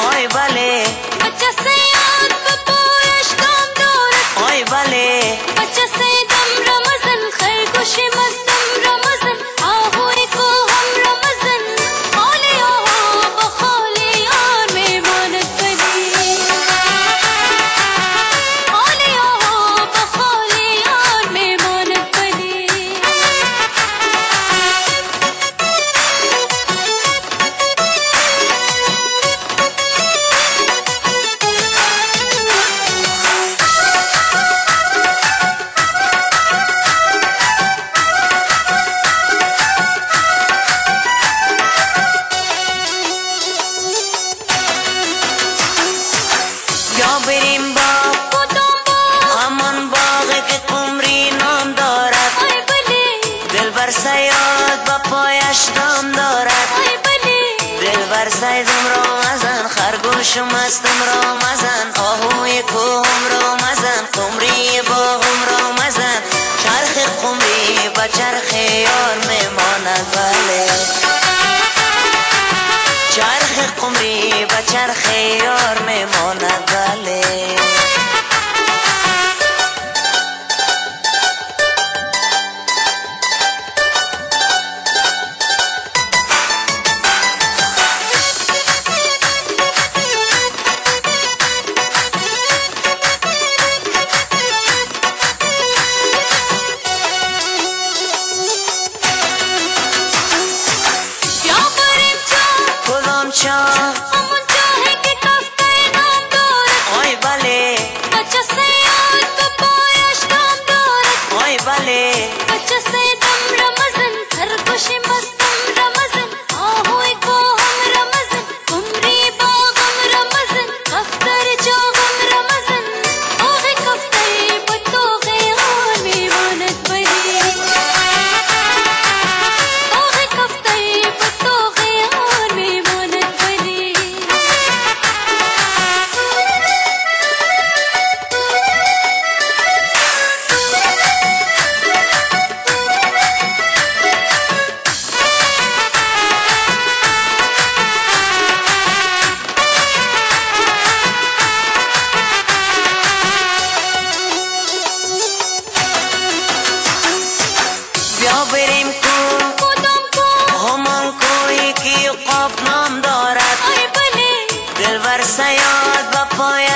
ओए बल بیا بریم با کدام با همان باغی که قمری دارد. آی بله دل بر سیاد با پایش دام دارد. آی بله دل بر سیدم را مزن. خرگوشم استم را آهوی کوهم را مزن. قمری باغم را چرخ قمری با چرخ یار میماند. بله. چرخ قمری با چرخ یار میماند.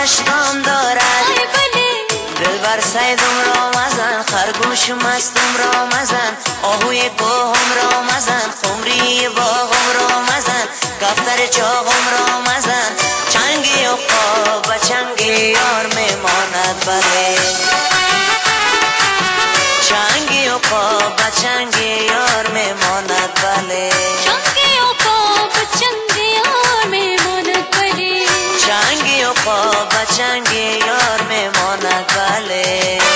اشکام دارد. دل بر سیدم را مزن. خرگوشم مستم را مزن. آهوی کوهم را مزن. خمری باغم را مزن. گفتر چاهم را مزن. چنگی و قاب چنگی یار میماند بره چنگی و قاب چنگی یار میماند بله. چنگی و قاب بله. چنگی و پا بچنگ یار میماند بله.